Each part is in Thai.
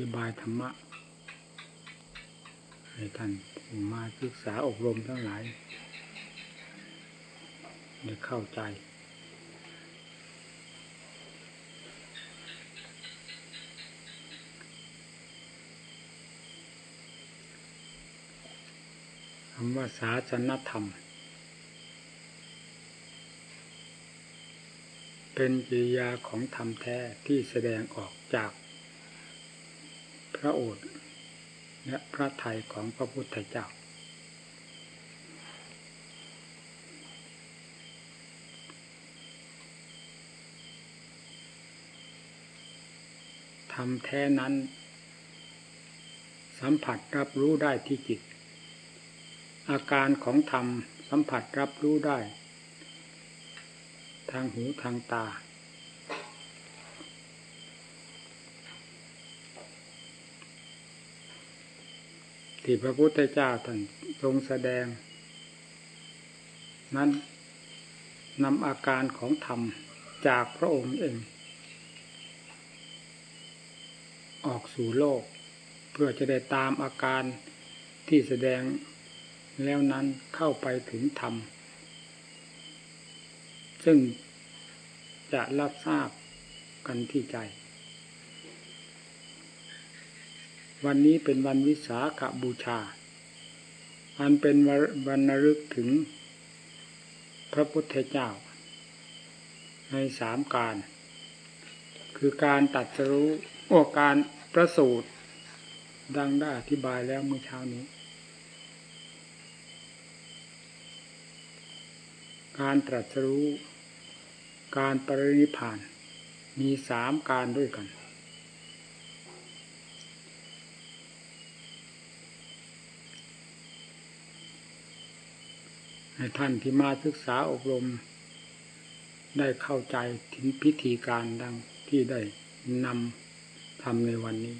ธิบายธรรมะ ให้ท่านผู้มาศึกษาอบรมทั้งหลายได้เข้าใจคำว่าศาสนธรรม เป็นกิริยาของธรรมแท้ที่แสดงออกจาก พระโอษฐ์และพระไทยของพระพุทธเจ้าธรรมแท้นั้น สัมผัสรับรู้ได้ที่จิต อาการของธรรมสัมผัสรับรู้ได้ ทางหูทางตา ที่พระพุทธเจ้าท่านทรงแสดง นั้นนำอาการของธรรมจากพระองค์เอง ออกสู่โลก เพื่อจะได้ตามอาการที่แสดงแล้วนั้นเข้าไปถึงธรรม ซึ่งจะรับทราบกันที่ใจ วันนี้เป็นวันวิสาขบูชา อันเป็นวันนรึกถึงพระพุทธเจ้า ในสามการ คือการตัดสรู้โอการประสูตร ดังได้อธิบายแล้วเมื่อเช้านี้ การตรัสรู้ การปรินิพาน มีสามการด้วยกัน ให้ท่านที่มาศึกษาอบรม ได้เข้าใจถึงพิธีการดังที่ได้นำทำในวันนี้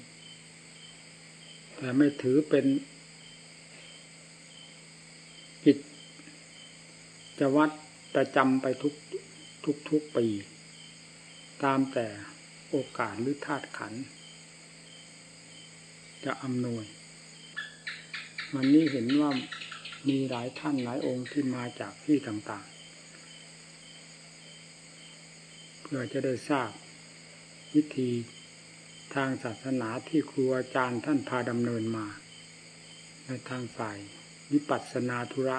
แต่ไม่ถือเป็นกิจจะวัดประจำไปทุกทุกทุกปี ตามแต่โอกาสหรือธาตุขัน จะอำนวย วันนี้เห็นว่า มีหลายท่านหลายองค์ที่มาจากที่ต่างๆ เพื่อจะได้ทราบวิธีทางศาสนาที่ครูอาจารย์ท่านพาดำเนินมา ในทางฝ่ายวิปัสสนาธุระ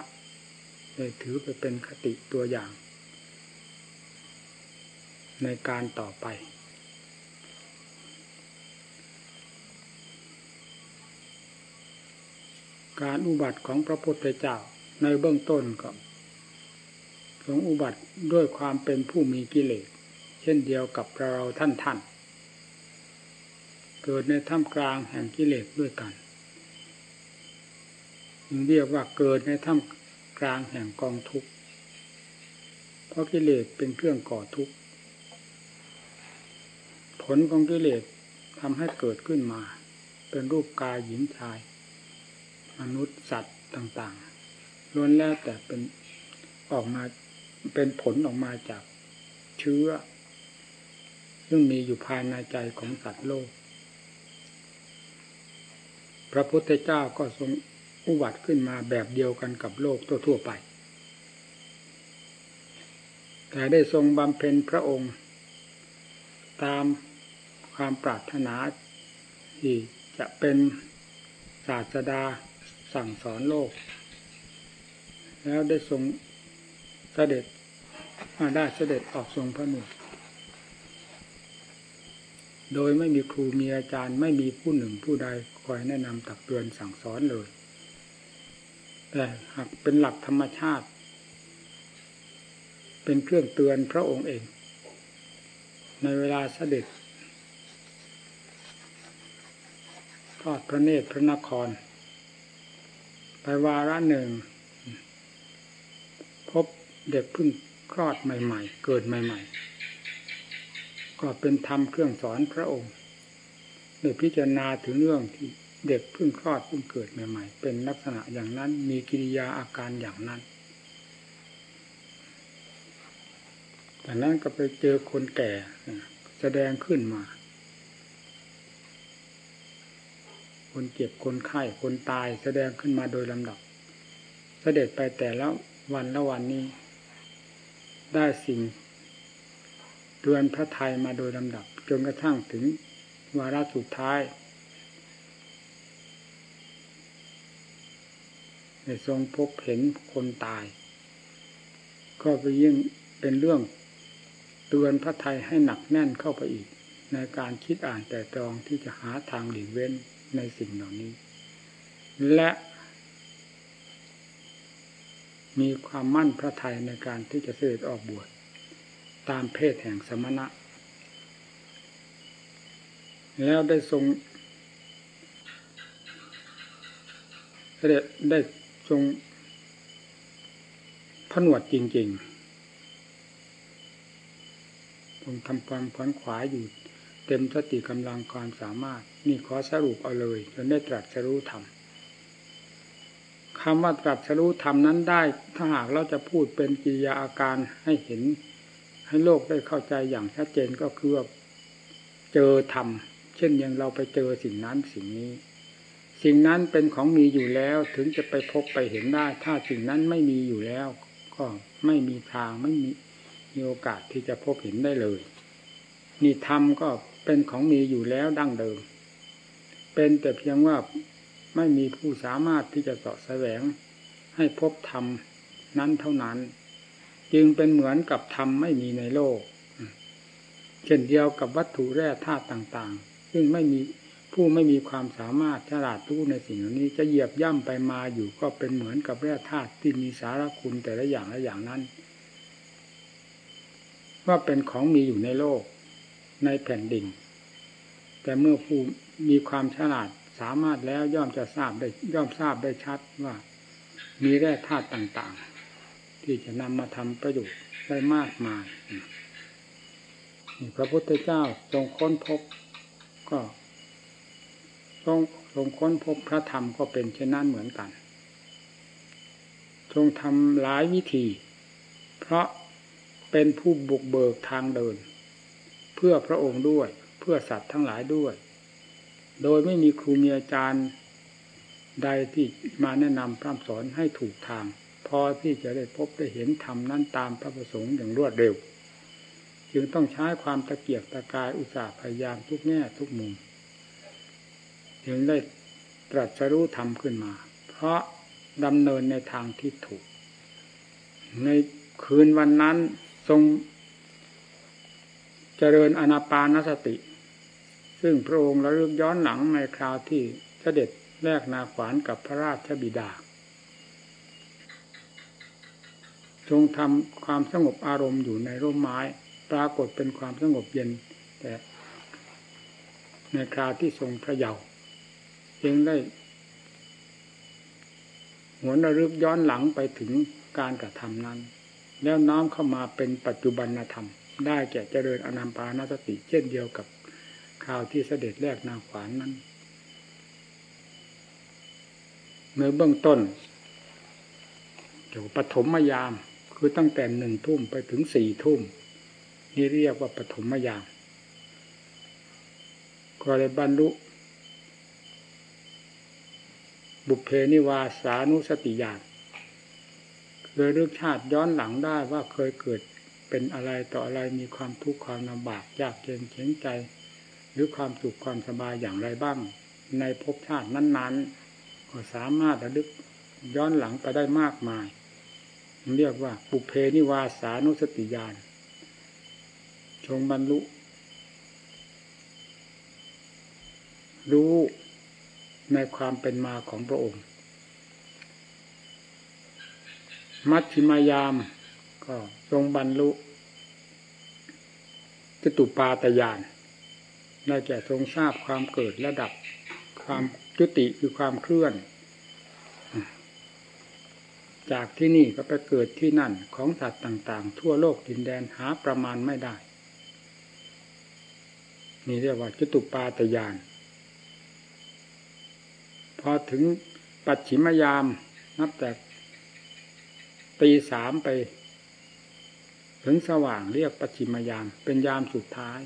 ได้ถือไปเป็นคติตัวอย่าง ในการต่อไป การอุบัติของพระพุทธเจ้าในเบื้องต้นก็ทรงอุบัติด้วยความเป็นผู้มีกิเลส เช่นเดียวกับเราท่านท่านเกิดในท่ามกลางแห่งกิเลสด้วยกันเรียกว่าเกิดในท่ามกลางแห่งกองทุกข์เพราะกิเลสเป็นเครื่องก่อทุกข์ผลของกิเลสทำให้เกิดขึ้นมา เป็นรูปกายหญิงชาย มนุษย์สัตว์ต่างๆล้วนแล้วแต่เป็นออกมาเป็นผลออกมาจากเชื้อ ซึ่งมีอยู่ภายในใจของสัตว์โลก พระพุทธเจ้าก็ทรงอุบัติขึ้นมาแบบเดียวกันกับโลกทั่วๆไป แต่ได้ทรงบำเพ็ญพระองค์ ตามความปรารถนาที่จะเป็นศาสดา สั่งสอนโลก แล้วได้ทรงเสด็จมาได้เสด็จออกทรงพระนุโดยไม่มีครูมีอาจารย์ไม่มีผู้หนึ่งผู้ใดคอยแนะนำตักเตือนสั่งสอนเลย แต่หากเป็นหลักธรรมชาติ เป็นเครื่องเตือนพระองค์เอง ในเวลาเสด็จทอดพระเนตรพระนคร ไปวาระหนึ่ง พบเด็กพึ่งคลอดใหม่ ๆ เกิดใหม่ ๆ ก็เป็นธรรมเครื่องสอนพระองค์ได้พิจารณาถึงเรื่องที่เด็กพึ่งคลอดพึ่งเกิดใหม่ ๆ เป็นลักษณะอย่างนั้นมีกิริยาอาการอย่างนั้นจากนั้นก็ไปเจอคนแก่แสดงขึ้นมา คนเจ็บคนไข้คนตายแสดงขึ้นมาโดยลำดับ เสด็จไปแต่ละวันละวันนี้ ได้สิ่งเตือนพระไทยมาโดยลำดับ จนกระทั่งถึงวาระสุดท้ายในทรงพบเห็นคนตาย ก็ไปยิ่งเป็นเรื่องเตือนพระไทยให้หนักแน่นเข้าไปอีก ในการคิดอ่านแต่ตรองที่จะหาทางหลีกเว้น ในสิ่งเหล่านี้ และมีความมั่นพระไทยในการที่จะเสด็จออกบวชตามเพศแห่งสมณะ แล้วได้ทรงเสด็จได้ทรงผนวดจริงๆทรงทำความขวนขวายอยู่เต็มสติกำลังความสามารถ นี่ขอสรุปเอาเลยจนได้ตรัสรู้ธรรมคำว่าตรัสรู้ธรรมนั้นได้ ถ้าหากเราจะพูดเป็นกิริยาอาการให้เห็น ให้โลกได้เข้าใจอย่างชัดเจนก็คือว่าเจอธรรมเช่นอย่างเราไปเจอสิ่งนั้นสิ่งนี้ สิ่งนั้นเป็นของมีอยู่แล้วถึงจะไปพบไปเห็นได้ ถ้าสิ่งนั้นไม่มีอยู่แล้ว ก็ไม่มีทางไม่มีมีโอกาสที่จะพบเห็นได้เลย นี่ธรรมก็เป็นของมีอยู่แล้วดั้งเดิม เป็นแต่เพียงว่าไม่มีผู้สามารถที่จะเสาะแสวงให้พบธรรมนั้นเท่านั้น จึงเป็นเหมือนกับธรรมไม่มีในโลก เช่นเดียวกับวัตถุแร่ธาตุต่างๆ ซึ่งไม่มีผู้ไม่มีความสามารถฉลาดรู้ในสิ่งเหล่านี้จะเหยียบย่ำไปมาอยู่ก็เป็นเหมือนกับแร่ธาตุที่มีสารคุณแต่ละอย่างละอย่างนั้น ว่าเป็นของมีอยู่ในโลกในแผ่นดินแต่เมื่อผู้ มีความฉลาดสามารถแล้วย่อมจะทราบได้ย่อมทราบได้ชัดว่า มีแร่ธาตุต่างๆ ที่จะนำมาทำประโยชน์ได้มากมายพระพุทธเจ้าทรงค้นพบก็ทรงทรงค้นพบพระธรรมก็เป็นเช่นนั้นเหมือนกัน ทรงทำหลายวิธี เพราะเป็นผู้บุกเบิกทางเดิน เพื่อพระองค์ด้วย เพื่อสัตว์ทั้งหลายด้วย โดยไม่มีครูมีอาจารย์ใดที่มาแนะนำพร่ำสอนให้ถูกทาง พอที่จะได้พบได้เห็นธรรมนั้นตามพระประสงค์อย่างรวดเร็ว จึงต้องใช้ความตะเกียกตะกายอุตสาห์พยายามทุกแง่ทุกมุมจึงได้ตรัสรู้ธรรมขึ้นมา เพราะดำเนินในทางที่ถูก ในคืนวันนั้นทรงเจริญอนาปานสติ ซึ่งพระองค์ระลึกย้อนหลังในคราวที่เสด็จแลกนาขวานกับพระราชบิดา ทรงทำความสงบอารมณ์อยู่ในร่มไม้ ปรากฏเป็นความสงบเย็น แต่ในคราวที่ทรงพระเยาว์จึงได้หวนระลึกย้อนหลังไปถึงการกระทำนั้น แล้วน้อมเข้ามาเป็นปัจจุบันธรรม ได้แก่เจริญอนัมปานาสติเช่นเดียวกับ คราวที่เสด็จแรกนาขวานนั้นเมื่อเบื้องต้นเกี่ยวปฐมยาม คือตั้งแต่หนึ่งทุ่มไปถึงสี่ทุ่ม นี่เรียกว่าปฐมยาม ก็ได้บรรลุ บุพเพนิวาสานุสติญาณเคยรึกชาติย้อนหลังได้ว่าเคยเกิดเป็นอะไรต่ออะไรมีความทุกข์ความลำบากยากเย็นเข็งใจ หรือความสุขความสบายอย่างไรบ้าง ในภพชาตินั้นๆ ก็สามารถระลึกย้อนหลังไปได้มากมาย เรียกว่า ปุเพนิวาสานุสติญาณชงบรรลุ รู้ในความเป็นมาของพระองค์ มัชฌิมายาม ก็ทรงบรรลุจตุปาตยาน ได้แก่ทรงทราบความเกิดและดับความจุติคือความเคลื่อน จากที่นี่ก็ไปเกิดที่นั่นของสัตว์ต่างๆ ทั่วโลกดินแดนหาประมาณไม่ได้ นี่เรียกว่าจตุปาตยาน พอถึงปัจฉิมยาม นับแต่ตีสามไป ถึงสว่างเรียกปัจฉิมยาม เป็นยามสุดท้าย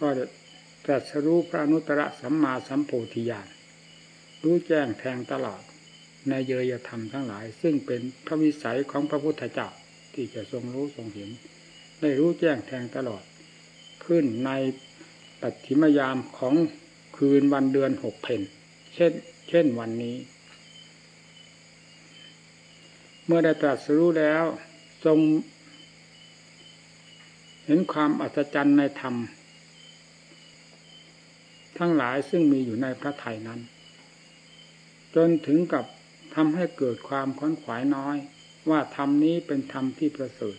ก็ตรัสรู้พระนุตตรสัมมาสัมโพธิญาณรู้แจ้งแทงตลอดในเยยธรรมทั้งหลาย ซึ่งเป็นพระวิสัยของพระพุทธเจ้าที่จะทรงรู้ทรงเห็น ได้รู้แจ้งแทงตลอด ขึ้นในปัจฉิมยามของคืนวันเดือนหกเพนเช่น เช่นวันนี้ เมื่อได้ตรัสรู้แล้ว ทรง เห็นความอัศจรรย์ในธรรม ทั้งหลายซึ่งมีอยู่ในพระไถ่นั้น จนถึงกับทำให้เกิดความค้นขวายน้อย ว่าธรรมนี้เป็นธรรมที่ประเสริฐ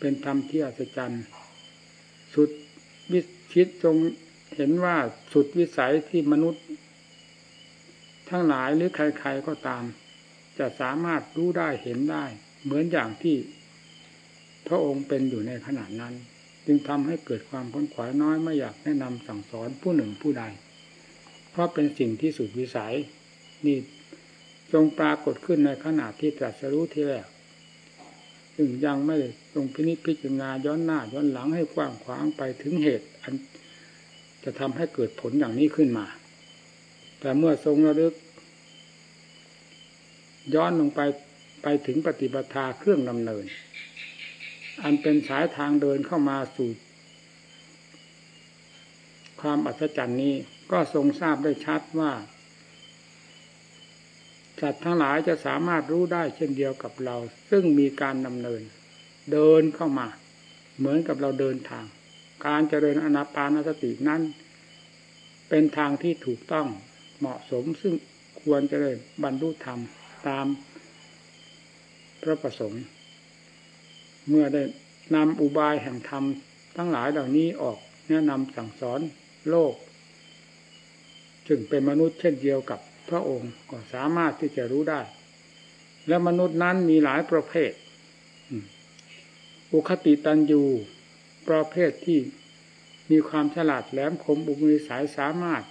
เป็นธรรมที่อัศจรรย์ สุดวิชิตทรงเห็นว่าสุดวิสัยที่มนุษย์ ทั้งหลายหรือใคร ๆก็ตาม จะสามารถรู้ได้เห็นได้ เหมือนอย่างที่ พระองค์เป็นอยู่ในขณะนั้น จึงทำให้เกิดความค้นขวายน้อยไม่อยากแนะนำสั่งสอนผู้หนึ่งผู้ใด เพราะเป็นสิ่งที่สุดวิสัย นี่ทรงปรากฏขึ้นในขณะที่ตรัสรู้ที่แรกซึ่งยังไม่ทรงพินิจพิจารณาย้อนหน้าย้อนหลังให้กว้างขวางไปถึงเหตุ อันจะทำให้เกิดผลอย่างนี้ขึ้นมา แต่เมื่อทรงระลึก ย้อนลงไปไปถึงปฏิบัติเครื่องดำเนิน อันเป็นสายทางเดินเข้ามาสู่ ความอัศจรรย์นี้ก็ทรงทราบได้ชัดว่าสัตว์ทั้งหลายจะสามารถรู้ได้เช่นเดียวกับเรา ซึ่งมีการดำเนิน เดินเข้ามา เหมือนกับเราเดินทาง การเจริญอนาปานสตินั้น เป็นทางที่ถูกต้องเหมาะสมซึ่งควรจะได้บรรลุธรรมตามพระประสงค์ เมื่อได้นำอุบายแห่งธรรมทั้งหลายเหล่านี้ออกแนะนำสั่งสอนโลก จึงเป็นมนุษย์เช่นเดียวกับพระองค์ก็สามารถที่จะรู้ได้ และมนุษย์นั้นมีหลายประเภท อุคติตันยูประเภทที่มีความฉลาดแหลมคมอุมิสายสามารถ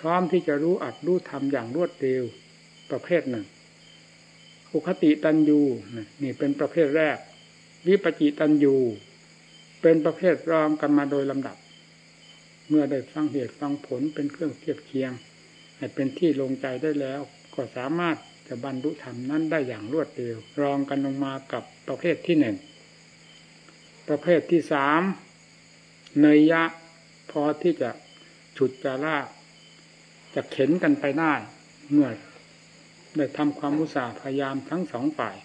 พร้อมที่จะรู้อัดรู้ทำอย่างรวดเร็วประเภทหนึ่ง อุคติตันยูนี่เป็นประเภทแรก วิปจิตันยูเป็นประเภทรองกันมาโดยลำดับ เมื่อได้ฟังเหตุฟังผลเป็นเครื่องเทียบเคียงให้เป็นที่ลงใจได้แล้ว ก็สามารถจะบรรลุธรรมนั้นได้อย่างรวดเร็ว รองกันลงมากับประเภทที่หนึ่งประเภทที่สามเนยยะ พอที่จะฉุดจะลากจะเข็นกันไปได้เมื่อได้ทำความอุตสาห์พยายามทั้งสองฝ่าย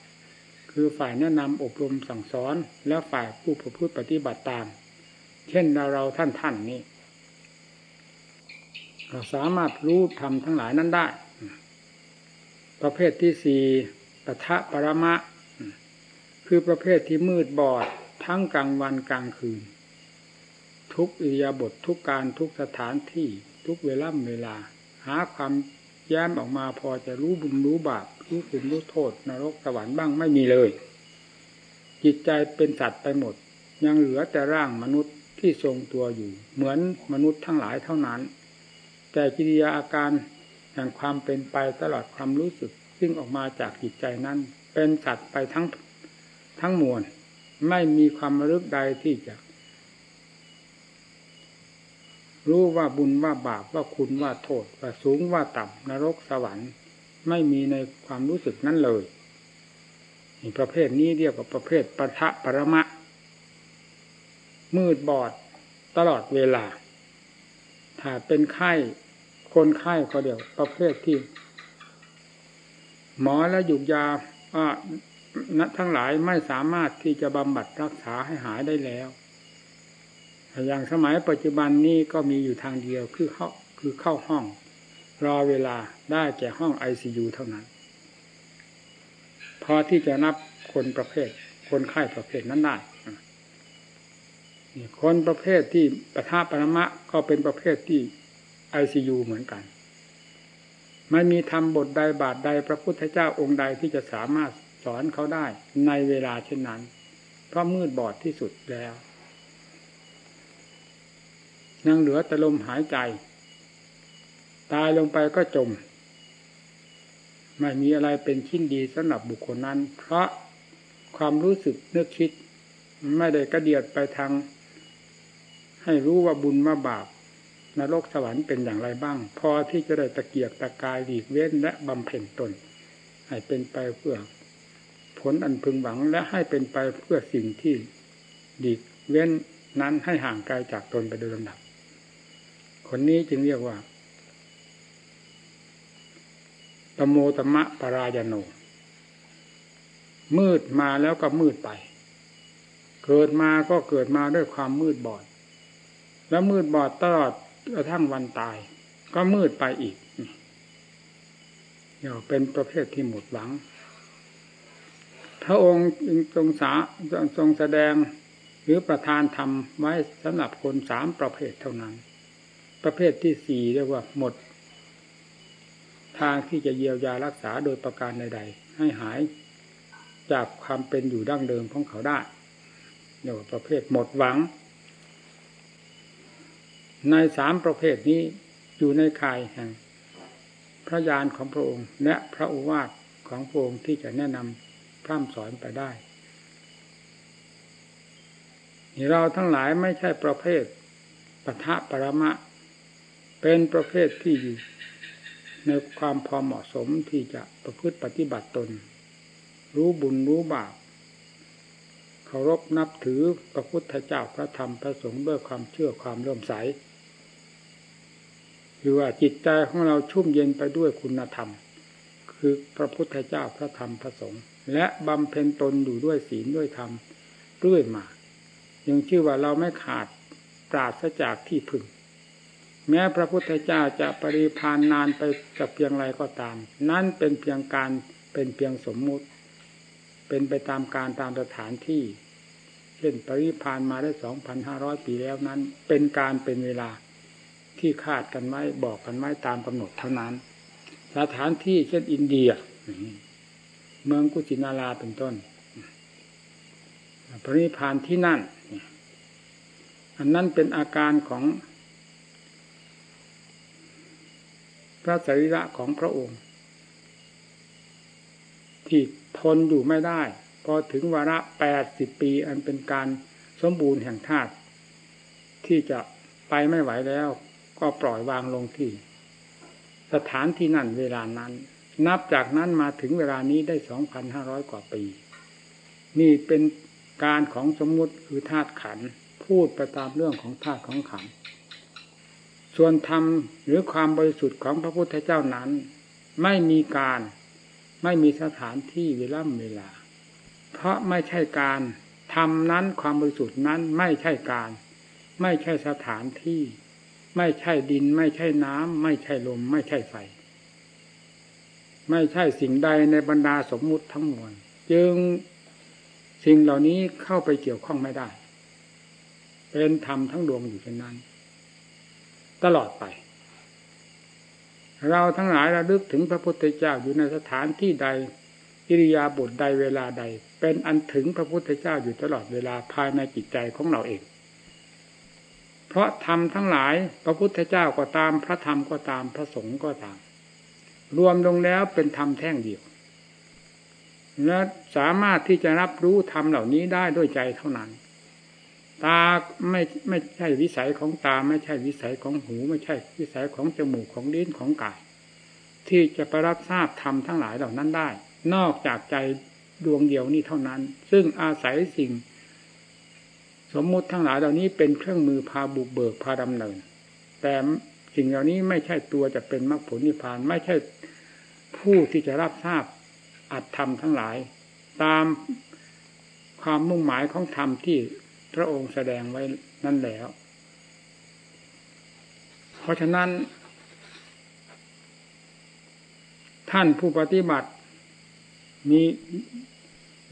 คือฝ่ายแนะนำอบรมสั่งสอน และฝ่ายผู้ประพฤติปฏิบัติตาม เช่นเราเราท่านท่านนี้เราสามารถรู้ทำทั้งหลายนั้นได้ ประเภทที่สี่ปะทะปรมะ คือประเภทที่มืดบอดทั้งกลางวันกลางคืน ทุกอิยาบททุกการทุกสถานที่ทุกเวลาเวลา หาความแย้มออกมาพอจะรู้บุญรู้บาป รู้คุณรู้โทษนรกสวรรค์บ้างไม่มีเลย จิตใจเป็นสัตว์ไปหมด ยังเหลือแต่ร่างมนุษย์ที่ทรงตัวอยู่ เหมือนมนุษย์ทั้งหลายเท่านั้น แต่กิริยาอาการแห่งความเป็นไปตลอดความรู้สึก ซึ่งออกมาจากจิตใจนั้น เป็นสัตว์ไปทั้งทั้งมวลไม่มีความระลึกใดที่จะ รู้ว่าบุญว่าบาปว่าคุณว่าโทษว่าสูงว่าต่ำนรกสวรรค์ ไม่มีในความรู้สึกนั้นเลยประเภทนี้เรียกว่าประเภทปะทะปรมะ มืดบอดตลอดเวลา ถ้าเป็นไข้คนไข้ก็เดียวประเภทที่ หมอและหยุกยานัทั้งหลายไม่สามารถที่จะบำบัดรักษาให้หายได้แล้ว อย่างสมัยปัจจุบันนี้ก็มีอยู่ทางเดียวคือเข้าคือเข้าห้อง รอเวลาได้แก่ห้องไอซียูเท่านั้น พอที่จะนับคนประเภท คนไข้ประเภทนั้นได้คนประเภทที่ปะทะปรมะก็เป็นประเภทที่ไอซียูเหมือนกัน ไม่มีธรรมบทใดบาทใดพระพุทธเจ้าองค์ใดที่จะสามารถสอนเขาได้ในเวลาเช่นนั้น เพราะมืดบอดที่สุดแล้วยังเหลือแต่ลมหายใจ ตายลงไปก็จม ไม่มีอะไรเป็นชิ้นดีสำหรับบุคคลนั้น เพราะความรู้สึกนึกคิด ไม่ได้กระเดียดไปทาง ให้รู้ว่าบุญว่าบาปนรกสวรรค์เป็นอย่างไรบ้าง พอที่จะได้ตะเกียกตะกายหลีกเว้นและบำเพ็ญตน ให้เป็นไปเพื่อ ผลอันพึงหวังและให้เป็นไปเพื่อสิ่งที่ดีกเว้นนั้นให้ห่างไกลจากตนไปโดยลำดับ คนนี้จึงเรียกว่า ตโมตมะปรายโน มืดมาแล้วก็มืดไป เกิดมาก็เกิดมาด้วยความมืดบอด แล้วมืดบอดตลอดกระทั่งวันตาย ก็มืดไปอีกเนี่ยเป็นประเภทที่หมดหวัง พระองค์ทรงสาทรงแสดงหรือประธานธรรมไว้สำหรับคนสามประเภทเท่านั้น ประเภทที่สี่เรียกว่าหมด ทางที่จะเยียวยารักษาโดยประการใด ๆ ให้หายจากความเป็นอยู่ดั้งเดิมของเขาได้เรียกว่าประเภทหมดหวัง ในสามประเภทนี้อยู่ในข่ายแห่ง พระญาณของพระองค์ และพระอุวาทของพระองค์ที่จะแนะนำพร่ำสอนไปได้เราทั้งหลายไม่ใช่ประเภทปทะปรมะ เป็นประเภทที่อยู่ ในความพอเหมาะสมที่จะประพฤติปฏิบัติตน รู้บุญรู้บาปเคารพนับถือพระพุทธเจ้าพระธรรมพระสงฆ์ด้วยความเชื่อความเริ่มใสคือว่าจิตใจของเราชุ่มเย็นไปด้วยคุณธรรม คือพระพุทธเจ้าพระธรรมพระสงฆ์และบำเพ็ญตนอยู่ด้วยศีลด้วยธรรมเรื่อยมายังชื่อว่าเราไม่ขาดปราศจากที่พึ่ง แม้พระพุทธเจ้าจะปริพานนานไปสักเพียงไรก็ตาม นั่นเป็นเพียงการเป็นเพียงสมมุติ เป็นไปตามการตามสถานที่ เช่นปริพานมาได้สองพันห้าร้อยปีแล้วนั้น เป็นการเป็นเวลาที่คาดกันไว้บอกกันไว้ตามกำหนดเท่านั้น สถานที่เช่นอินเดีย เมืองกุชินาราเป็นต้นปริพานที่นั่น อันนั้นเป็นอาการของ พ ระสรีระของพระองค์ที่ทนอยู่ไม่ได้ พอถึงวาระแปดสิบปีอันเป็นการสมบูรณ์แห่งธาตุที่จะไปไม่ไหวแล้ว ก็ปล่อยวางลงที่ สถานที่นั่นเวลานั้น นับจากนั้นมาถึงเวลานี้ได้สองพันห้าร้อยกว่าปี นี่เป็นการของสมมุติคือธาตุขันพูดไปตามเรื่องของธาตุของขัน ส่วนธรรมหรือความบริสุทธิ์ของพระพุทธเจ้านั้น ไม่มีการไม่มีสถานที่เวลาเวลา เพราะไม่ใช่การทำนั้นความบริสุทธิ์นั้นไม่ใช่การ ไม่ใช่สถานที่ ไม่ใช่ดิน ไม่ใช่น้ำไม่ใช่ลม ไม่ใช่ไฟ ไม่ใช่สิ่งใดในบรรดาสมมุติทั้งมวลจึงสิ่งเหล่านี้เข้าไปเกี่ยวข้องไม่ได้ เป็นธรรมทั้งดวงอยู่เช่นนั้น ตลอดไป เราทั้งหลายระลึกถึงพระพุทธเจ้าอยู่ในสถานที่ใดอิริยาบถใดเวลาใด เป็นอันถึงพระพุทธเจ้าอยู่ตลอดเวลาภายในจิตใจของเราเอง เพราะธรรมทั้งหลายพระพุทธเจ้าก็ตามพระธรรมก็ตามพระสงฆ์ก็ตาม รวมลงแล้วเป็นธรรมแท่งเดียวและสามารถที่จะรับรู้ธรรมเหล่านี้ได้ด้วยใจเท่านั้น ตาไม่ไม่ใช่วิสัยของตา ไม่ใช่วิสัยของหู ไม่ใช่วิสัยของจมูกของลิ้นของกาย ที่จะไปรับทราบธรรมทั้งหลายเหล่านั้นได้ นอกจากใจดวงเดียวนี้เท่านั้น ซึ่งอาศัยสิ่ง สมมุติทั้งหลายเหล่านี้เป็นเครื่องมือพาบุกเบิกพาดำเนิน แต่สิ่งเหล่านี้ไม่ใช่ตัวจะเป็นมรรคผลนิพพานไม่ใช่ผู้ที่จะรับทราบอัตธรรมทั้งหลาย ตามความมุ่งหมายของธรรมที่ พระองค์แสดงไว้นั่นแล้ว เพราะฉะนั้น ท่านผู้ปฏิบัติมี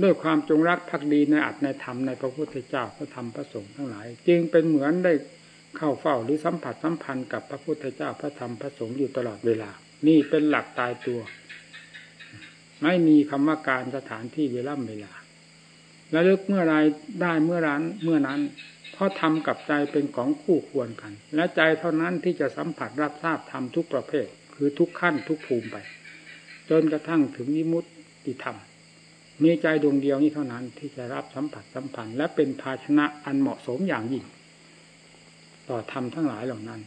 ด้วยความจงรักภักดีในอัตในธรรมในพระพุทธเจ้าพระธรรมพระสงฆ์ทั้งหลาย จึงเป็นเหมือนได้เข้าเฝ้าหรือสัมผัสสัมพันธ์กับพระพุทธเจ้าพระธรรมพระสงฆ์อยู่ตลอดเวลา นี่เป็นหลักตายตัว ไม่มีคำว่าการสถานที่เวลาเวลา ระลึกเมื่อไรได้เมื่อนั้นเมื่อนั้น เพราะทำกับใจเป็นของคู่ควรกัน และใจเท่านั้นที่จะสัมผัสรับทราบธรรมทุกประเภท คือทุกขั้นทุกภูมิไป จนกระทั่งถึงวิมุตติธรรมมีใจดวงเดียวนี้เท่านั้นที่จะรับสัมผัสสัมพันธ์และเป็นภาชนะอันเหมาะสมอย่างยิ่ง ต่อธรรมทั้งหลายเหล่านั้น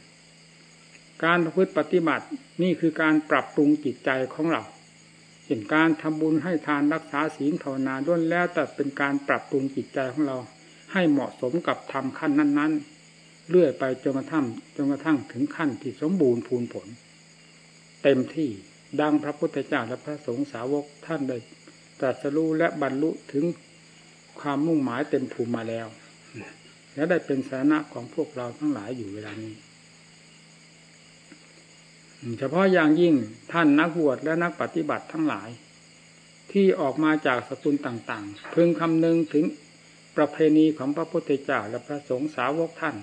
การประพฤติปฏิบัตินี่คือการปรับปรุงจิตใจของเรา เห็นการทำบุญให้ทานรักษาศีลภาวนาด้วนแล้วแต่เป็นการปรับปรุงจิตใจของเรา ให้เหมาะสมกับธรรมขั้นนั้น ๆ เรื่อยไปจนกระทั่งจนกระทั่งถึงขั้นที่สมบูรณ์พูนผล เต็มที่ดังพระพุทธเจ้าและพระสงฆ์สาวกท่านได้ตรัสรู้และบรรลุถึงความมุ่งหมายเต็มภูมิมาแล้ว และได้เป็นสาระของพวกเราทั้งหลายอยู่เวลานี้ เฉพาะอย่างยิ่งท่านนักบวชและนักปฏิบัติทั้งหลาย ที่ออกมาจากสกุลต่างๆ พึงคำนึงถึงประเพณีของพระพุทธเจ้าและพระสงฆ์สาวกท่าน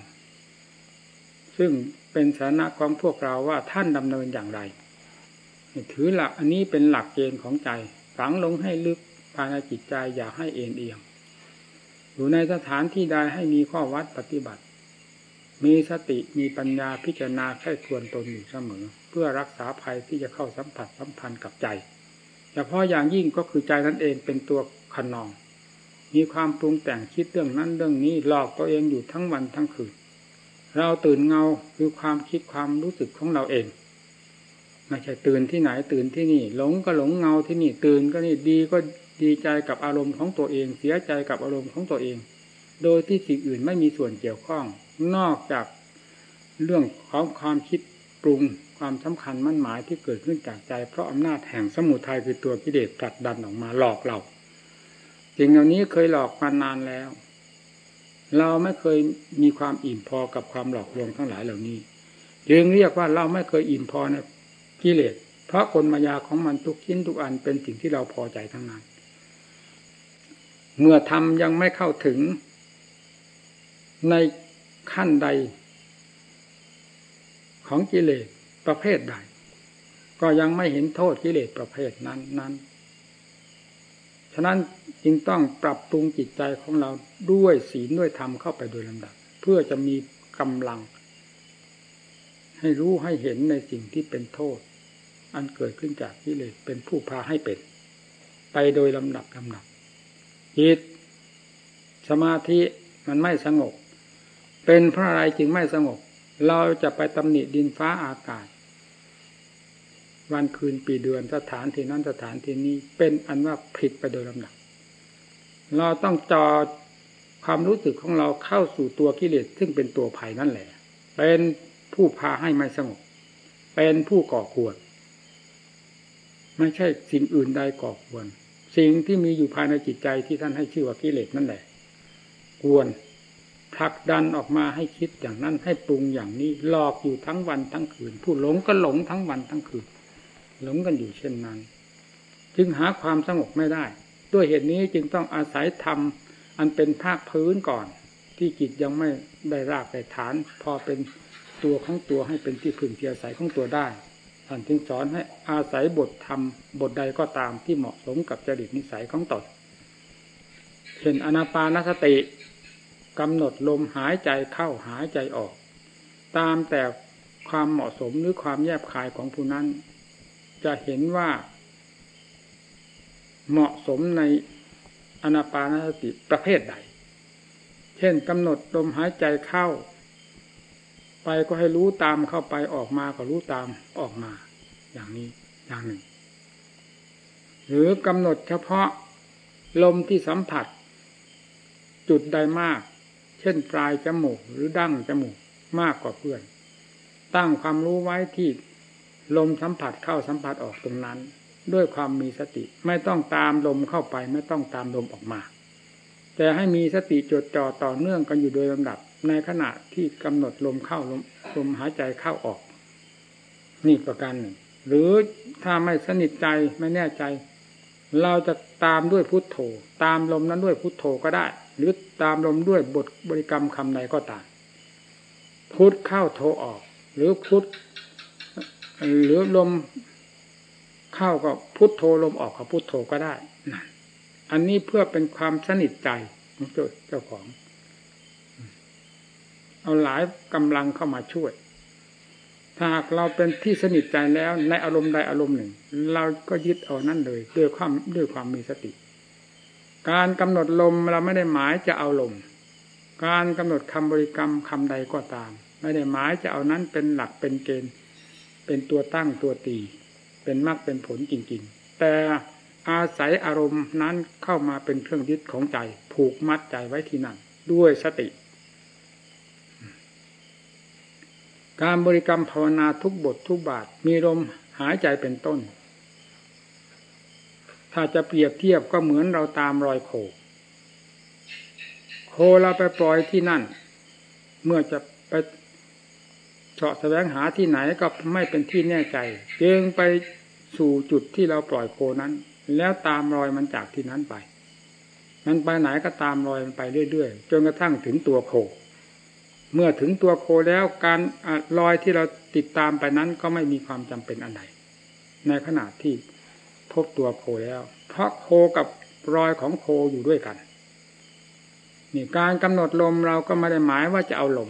ซึ่งเป็นสาระของพวกเราว่าท่านดำเนินอย่างไร ถือหลักอันนี้เป็นหลักเกณฑ์ของใจ ฝังลงให้ลึกภายในจิตใจอย่าให้เอ็นเอียง อยู่ในสถานที่ใดให้มีข้อวัดปฏิบัติ มีสติมีปัญญาพิจารณาแค่ควรตนอยู่เสมอ พื่อรักษาภัยที่จะเข้าสัมผัสสัมพันธ์กับใจเฉพาะอย่างยิ่งก็คือใจนั้นเองเป็นตัวขนอง มีความปรุงแต่งคิดเรื่องนั้นเรื่องนี้หลอกตัวเองอยู่ทั้งวันทั้งคืน เราตื่นเงาคือความคิดความรู้สึกของเราเองไม่ใช่ตื่นที่ไหนตื่นที่นี่ หลงก็หลงเงาที่นี่ตื่นก็นี่ดีก็ดีใจกับอารมณ์ของตัวเอง เสียใจกับอารมณ์ของตัวเอง โดยที่สิ่งอื่นไม่มีส่วนเกี่ยวข้อง นอกจากเรื่องของความคิดปรุง ความสำคัญมั่นหมายที่เกิดขึ้นจากใจ เพราะอำนาจแห่งสมุทัยคือตัวกิเลสผลักดันออกมาหลอกเราสิ่งเหล่านี้เคยหลอกมานานแล้ว เราไม่เคยมีความอิ่มพอกับความหลอกลวงทั้งหลายเหล่านี้จึงเรียกว่าเราไม่เคยอิ่มพอในกิเลสเพราะกลมายาของมันทุกชิ้นทุกอันเป็นสิ่งที่เราพอใจทั้งนั้น เมื่อทำยังไม่เข้าถึงในขั้นใดของกิเลส ประเภทใด ก็ยังไม่เห็นโทษกิเลสประเภทนั้นนั้นฉะนั้นจึงต้องปรับปรุงจิตใจของเราด้วยศีลด้วยธรรมเข้าไปโดยลำดับ เพื่อจะมีกำลัง ให้รู้ให้เห็นในสิ่งที่เป็นโทษ อันเกิดขึ้นจากกิเลสเป็นผู้พาให้เป็น ไปโดยลำดับลำดับจิตสมาธิมันไม่สงบ เป็นเพราะอะไรจึงไม่สงบ เราจะไปตำหนิดินฟ้าอากาศ วันคืนปีเดือนสถานที่นั้นสถานที่นี้เป็นอันว่าผิดไปโดยลำดับเราต้องจอความรู้สึกของเราเข้าสู่ตัวกิเลสซึ่งเป็นตัวภัยนั่นแหละ เป็นผู้พาให้ไม่สงบ เป็นผู้ก่อควร ไม่ใช่สิ่งอื่นใดก่อควร สิ่งที่มีอยู่ภายในจิตใจที่ท่านให้ชื่อว่ากิเลสนั่นแหละ ควรผลักดันออกมาให้คิดอย่างนั้นให้ปรุงอย่างนี้หลอกอยู่ทั้งวันทั้งคืน ผู้หลงก็หลงทั้งวันทั้งคืน หลงกันอยู่เช่นนั้น จึงหาความสงบไม่ได้ ด้วยเหตุนี้จึงต้องอาศัยธรรมอันเป็นภาคพื้นก่อน ที่จิตยังไม่ได้รากได้ฐาน พอเป็นตัวของตัวให้เป็นที่พึ่งที่อาศัยของตัวได้ท่านจึงสอนให้อาศัยบทธรรมบทใดก็ตามที่เหมาะสมกับจริตนิสัยของตนเช่นอนาปานสติกำหนดลมหายใจเข้าหายใจออก ตามแต่ความเหมาะสมหรือความแยบคายของผู้นั้น จะเห็นว่า เหมาะสมในอนาปานสติประเภทใด เช่นกำหนดลมหายใจเข้า ไปก็ให้รู้ตามเข้าไปออกมาก็รู้ตามออกมา อย่างนี้อย่างหนึ่ง หรือกำหนดเฉพาะลมที่สัมผัส จุดใดมาก เช่นปลายจมูกหรือดั้งจมูกมากกว่าเพื่อน ตั้งความรู้ไว้ที่ ลมสัมผัสเข้าสัมผัสออกตรงนั้น ด้วยความมีสติไม่ต้องตามลมเข้าไปไม่ต้องตามลมออกมา แต่ให้มีสติจดจ่อต่อเนื่องกันอยู่โดยลำดับ ในขณะที่กำหนดลมเข้าลมลมหายใจเข้าออก นี่ประการหนึ่ง หรือถ้าไม่สนิทใจไม่แน่ใจ เราจะตามด้วยพุทโธ ตามลมนั้นด้วยพุทโธก็ได้ หรือตามลมด้วยบทบริกรรมคำใดก็ตามพุทเข้าโธออก หรือพุท หรือลมเข้าก็พุทโธลมออกกับพุทโธก็ได้นั่นอันนี้เพื่อเป็นความสนิทใจของเจ้าของ เอาหลายกำลังเข้ามาช่วย ถ้าหากเราเป็นที่สนิทใจแล้วในอารมณ์ใดอารมณ์หนึ่ง เราก็ยึดเอานั่นเลยด้วยความด้วยความมีสติ การกำหนดลมเราไม่ได้หมายจะเอาลม การกำหนดคำบริกรรมคำใดก็ตาม ไม่ได้หมายจะเอานั้นเป็นหลักเป็นเกณฑ์ เป็นตัวตั้งตัวตี เป็นมรรคเป็นผลจริง ๆ แต่อาศัยอารมณ์นั้นเข้ามาเป็นเครื่องยึดของใจ ผูกมัดใจไว้ที่นั่น ด้วยสติ การบริกรรมภาวนาทุกบททุกบาท มีลมหายใจเป็นต้น ถ้าจะเปรียบเทียบก็เหมือนเราตามรอยโค โคเราไปปล่อยที่นั่น เมื่อจะไป เฉาะแสวงหาที่ไหนก็ไม่เป็นที่แน่ใจจึงไปสู่จุดที่เราปล่อยโคนั้น แล้วตามรอยมันจากที่นั้นไป มันไปไหนก็ตามรอยมันไปเรื่อยๆจนกระทั่งถึงตัวโค เมื่อถึงตัวโคแล้วการรอยที่เราติดตามไปนั้นก็ไม่มีความจำเป็นอะไรในขณะที่พบตัวโคแล้ว เพราะโคกับรอยของโคอยู่ด้วยกันนี่การกำหนดลมเราก็ไม่ได้หมายว่าจะเอาลม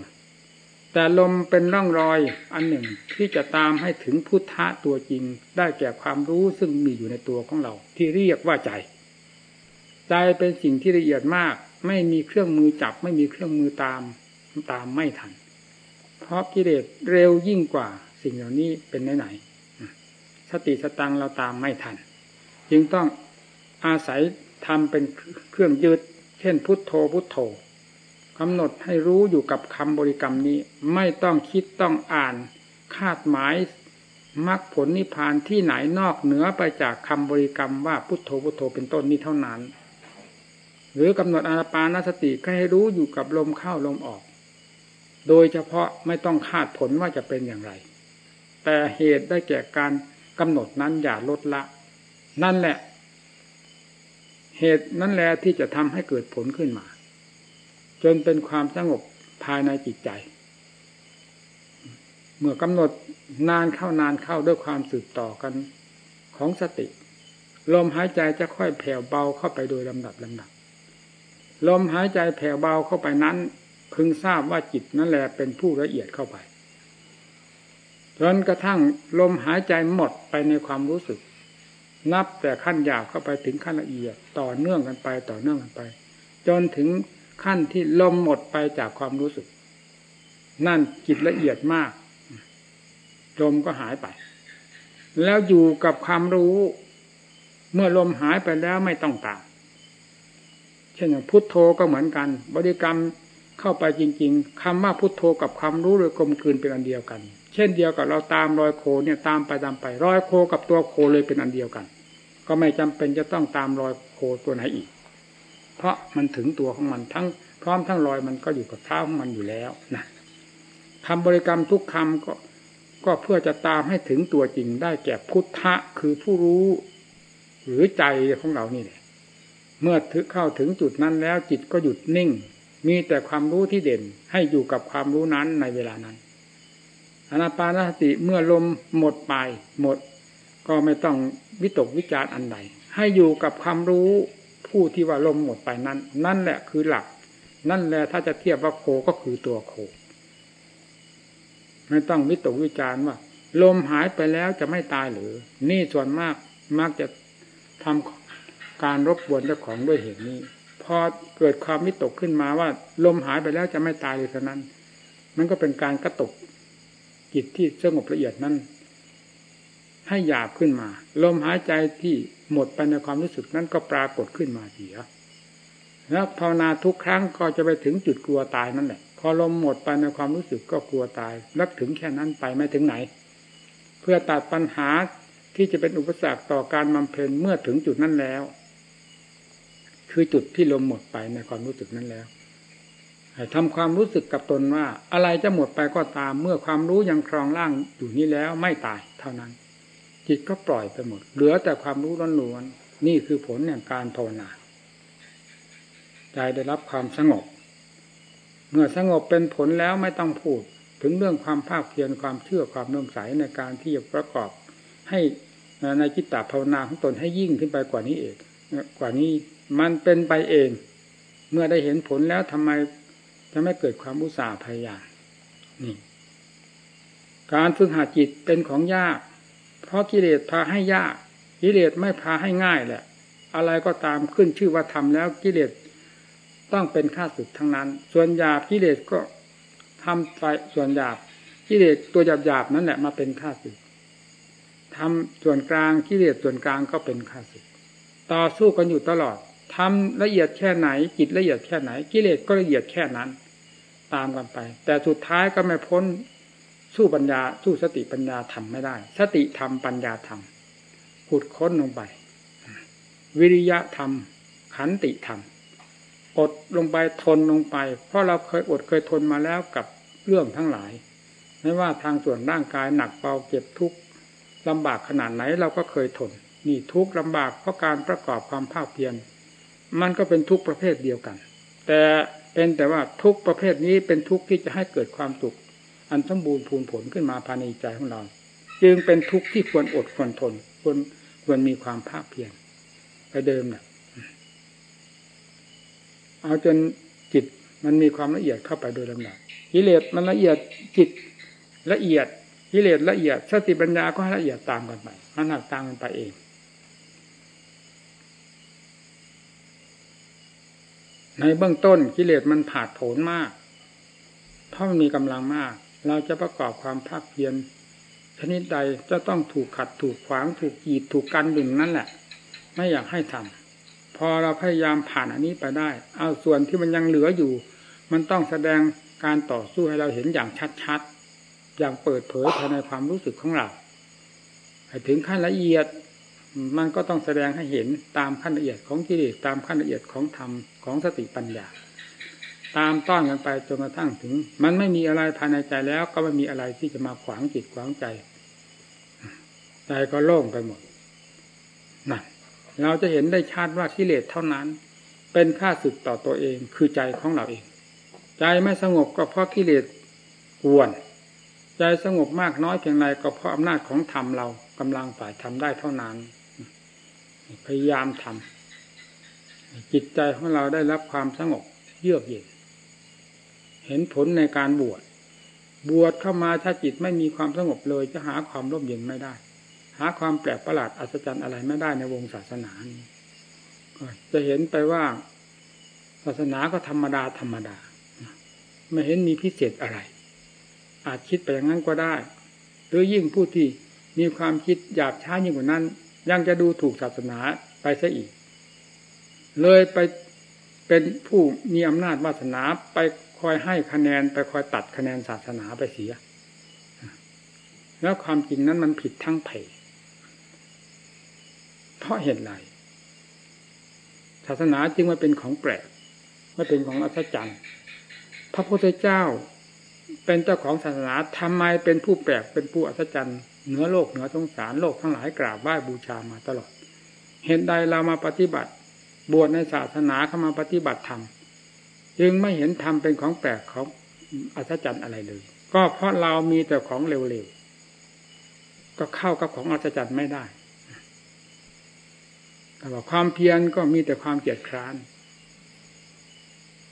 แต่ลมเป็นร่องรอยอันหนึ่งที่จะตามให้ถึงพุทธะตัวจริง ได้แก่ความรู้ซึ่งมีอยู่ในตัวของเรา ที่เรียกว่าใจ ใจเป็นสิ่งที่ละเอียดมาก ไม่มีเครื่องมือจับ ไม่มีเครื่องมือตามตามไม่ทัน เพราะกิเลสเร็วยิ่งกว่าสิ่งเหล่านี้เป็นไหนไหนสติสตังเราตามไม่ทัน จึงต้องอาศัยทำเป็นเครื่องยึดเช่นพุทโธพุทโธ กำหนดให้รู้อยู่กับคำบริกรรมนี้ ไม่ต้องคิดต้องอ่าน คาดหมายมรรคผลนิพพานที่ไหนนอกเหนือไปจากคำบริกรรมว่าพุทโธพุทโธเป็นต้นนี้เท่านั้น หรือกำหนดอานาปานสติก็ให้รู้อยู่กับลมเข้าลมออก โดยเฉพาะไม่ต้องคาดผลว่าจะเป็นอย่างไร แต่เหตุได้แก่การกำหนดนั้นอย่าลดละ นั่นแหละ เหตุนั่นแหละที่จะทำให้เกิดผลขึ้นมา จนเป็นความสงบภายในจิตใจ เมื่อกำหนดนานเข้านานเข้าด้วยความสืบต่อกันของสติ ลมหายใจจะค่อยแผ่วเบาเข้าไปโดยลำดับลำดับลมหายใจแผ่วเบาเข้าไปนั้น พึงทราบว่าจิตนั่นแหละเป็นผู้ละเอียดเข้าไปจนกระทั่งลมหายใจหมดไปในความรู้สึก นับแต่ขั้นหยาบเข้าไปถึงขั้นละเอียด ต่อเนื่องกันไปต่อเนื่องกันไป จนถึง ขั้นที่ลมหมดไปจากความรู้สึก นั่นจิตละเอียดมากลมก็หายไป แล้วอยู่กับความรู้ เมื่อลมหายไปแล้วไม่ต้องตามเช่นอย่างพุทโธก็เหมือนกัน บริกรรมเข้าไปจริง ๆคำว่าพุทโธกับความรู้เลยกลมกลืนเป็นอันเดียวกัน เช่นเดียวกับเราตามรอยโคเนี่ยตามไปตามไปรอยโคกับตัวโคเลยเป็นอันเดียวกัน ก็ไม่จำเป็นจะต้องตามรอยโคตัวไหนอีก ราะมันถึงตัวของมันทั้ง พร้อมทั้งรอยมันก็อยู่กับเท้าของมันอยู่แล้วนะคำบริกรรมทุกคำก็ก็เพื่อจะตามให้ถึงตัวจริงได้แก่พุทธะคือผู้รู้ หรือใจของเรานี่แหละเมื่อถึงเข้าถึงจุดนั้นแล้วจิตก็หยุดนิ่ง มีแต่ความรู้ที่เด่นให้อยู่กับความรู้นั้นในเวลานั้นอนาปานสติเมื่อลมหมดไปหมด ก็ไม่ต้องวิตกวิจารอันใดให้อยู่กับความรู้ ผู้ที่ว่าลมหมดไปนั้น นั่นแหละคือหลัก นั่นแหละถ้าจะเทียบว่าโคก็คือตัวโค ไม่ต้องวิตกวิจารณ์ว่า ลมหายไปแล้วจะไม่ตายหรือ นี่ส่วนมากมักจะทำการรบกวนเจ้าของด้วยเหตุนี้พอเกิดความวิตกขึ้นมาว่า ลมหายไปแล้วจะไม่ตายเลยเท่านั้น มันก็เป็นการกระตุกจิตที่สงบละเอียดนั้น ให้หยาบขึ้นมา ลมหายใจที่ หมดไปในความรู้สึกนั้นก็ปรากฏขึ้นมาเสียแล้วภาวนาทุกครั้งก็จะไปถึงจุดกลัวตายนั่นแหละพอลมหมดไปในความรู้สึกก็กลัวตายแล้วถึงแค่นั้นไปไม่ถึงไหน เพื่อตัดปัญหาที่จะเป็นอุปสรรคต่อการบำเพ็ญเมื่อถึงจุดนั้นแล้ว คือจุดที่ลมหมดไปในความรู้สึกนั้นแล้วให้ทำความรู้สึกกับตนว่า อะไรจะหมดไปก็ตามเมื่อความรู้ยังครองร่างอยู่นี้แล้วไม่ตายเท่านั้น จิตก็ปล่อยไปหมด เหลือแต่ความรู้ล้วนๆนี่คือผลแห่งการภาวนาใจได้รับความสงบ เมื่อสงบเป็นผลแล้วไม่ต้องพูด ถึงเรื่องความภาคเพียรความเชื่อความน่มใสในการที่จะประกอบ ให้ในจิตตภาวนาของตนให้ยิ่งขึ้นไปกว่านี้เองกว่านี้มันเป็นไปเอง เมื่อได้เห็นผลแล้วทำไมจะไม่เกิดความอุตสาห์พยายามนี่ การฝึกหัดจิตเป็นของยาก เพราะกิเลสพาให้ยาก กิเลสไม่พาให้ง่ายแหละ อะไรก็ตามขึ้นชื่อว่าทำแล้วกิเลสต้องเป็นข้าศึกทั้งนั้น ส่วนหยาบกิเลสก็ทำฝ่ายส่วนหยาบกิเลสตัวหยาบหยาบนั่นแหละมาเป็นข้าศึกทำส่วนกลางกิเลสส่วนกลางก็เป็นข้าศึก ต่อสู้กันอยู่ตลอดทำละเอียดแค่ไหนจิตละเอียดแค่ไหน กิเลสก็ละเอียดแค่นั้น ตามกันไป แต่สุดท้ายก็ไม่พ้น สู้ปัญญาสู้สติปัญญาทำไม่ได้ สติธรรมปัญญาธรรมขุดค้นลงไป วิริยะธรรม ขันติธรรม อดลงไปทนลงไป เพราะเราเคยอดเคยทนมาแล้วกับเรื่องทั้งหลาย ไม่ว่าทางส่วนร่างกายหนักเบาเจ็บทุกข์ลำบากขนาดไหนเราก็เคยทนนี่ทุกข์ลำบากเพราะการประกอบความภาคเพียรมันก็เป็นทุกข์ประเภทเดียวกัน แต่เป็นแต่ว่าทุกประเภทนี้เป็นทุกข์ที่จะให้เกิดความสุข อันสมบูรณ์พูนผลขึ้นมาภายในใจของเรา จึงเป็นทุกข์ที่ควรอดควรทนควรควรมีความภาคเพียรไปเดิมนะ่ะเอาจนจิตมันมีความละเอียดเข้าไปโดยลำดับกิเลสมันละเอียดจิตละเอียดกิเลสละเอียดสติปัญญาก็ละเอียดตามกันไปมันหนักตามกันไปเองในเบื้องต้นกิเลสมันผาดโผนมาก เพราะมันมีกำลังมาก เราจะประกอบความภาคเพียรชนิดใดจะต้องถูกขัดถูกขวางถูกกีดถูกกันดึงนั่นแหละ ไม่อยากให้ทำพอเราพยายามผ่านอันนี้ไปได้ เอาส่วนที่มันยังเหลืออยู่ มันต้องแสดงการต่อสู้ให้เราเห็นอย่างชัดๆ อย่างเปิดเผยภายในความรู้สึกของเราให้ถึงขั้นละเอียดมันก็ต้องแสดงให้เห็นตามขั้นละเอียดของกิเลสตามขั้นละเอียดของธรรมของสติปัญญา ตามต้อนกันไปจนกระทั่งถึง มันไม่มีอะไรภายในใจแล้ว ก็ไม่มีอะไรที่จะมาขวางจิตขวางใจ ใจก็โล่งไปหมดนั่นเราจะเห็นได้ชัดว่ากิเลสเท่านั้น เป็นค่าศึกต่อตัวเองคือใจของเราเอง ใจไม่สงบก็เพราะกิเลสกวน ใจสงบมากน้อยเพียงไรก็เพราะอำนาจของธรรมเรากำลังฝ่ายทำได้เท่านั้น พยายามทำจิตใจของเราได้รับความสงบเยือกเย็น เห็นผลในการบวช บวชเข้ามาถ้าจิตไม่มีความสงบเลยจะหาความร่มเย็นไม่ได้ หาความแปลกประหลาดอัศจรรย์อะไรไม่ได้ในวงศาสนานี้จะเห็นไปว่า ศาสนาก็ธรรมดาธรรมดา ไม่เห็นมีพิเศษอะไร อาจคิดไปอย่างนั้นก็ได้ หรือยิ่งผู้ที่มีความคิดหยาบช้ายิ่งกว่านั้น ยังจะดูถูกศาสนาไปซะอีก เลยไปเป็นผู้มีอำนาจวาสนาไป คอยให้คะแนนไปคอยตัดคะแนนศาสนาไปเสีย แล้วความจริงนั้นมันผิดทั้งเพเพราะเหตุไรศาสนาจึงมาเป็นของแปลกไม่เป็นของอัศจรรย์พระพุทธเจ้า เป็นเจ้าของศาสนาทำไมเป็นผู้แปลกเป็นผู้อัศจรรย์เหนือโลกเหนือสงสารโลกทั้งหลายกราบไหว้บูชามาตลอด เห็นใดเรามาปฏิบัติ บวชในศาสนาเข้ามาปฏิบัติธรรม จึงไม่เห็นธรรมเป็นของแปลกของอัศจรรย์อะไรเลย ก็เพราะเรามีแต่ของเร็วๆก็เข้ากับของอัศจรรย์ไม่ได้แต่ว่าความเพียรก็มีแต่ความเกียจคร้าน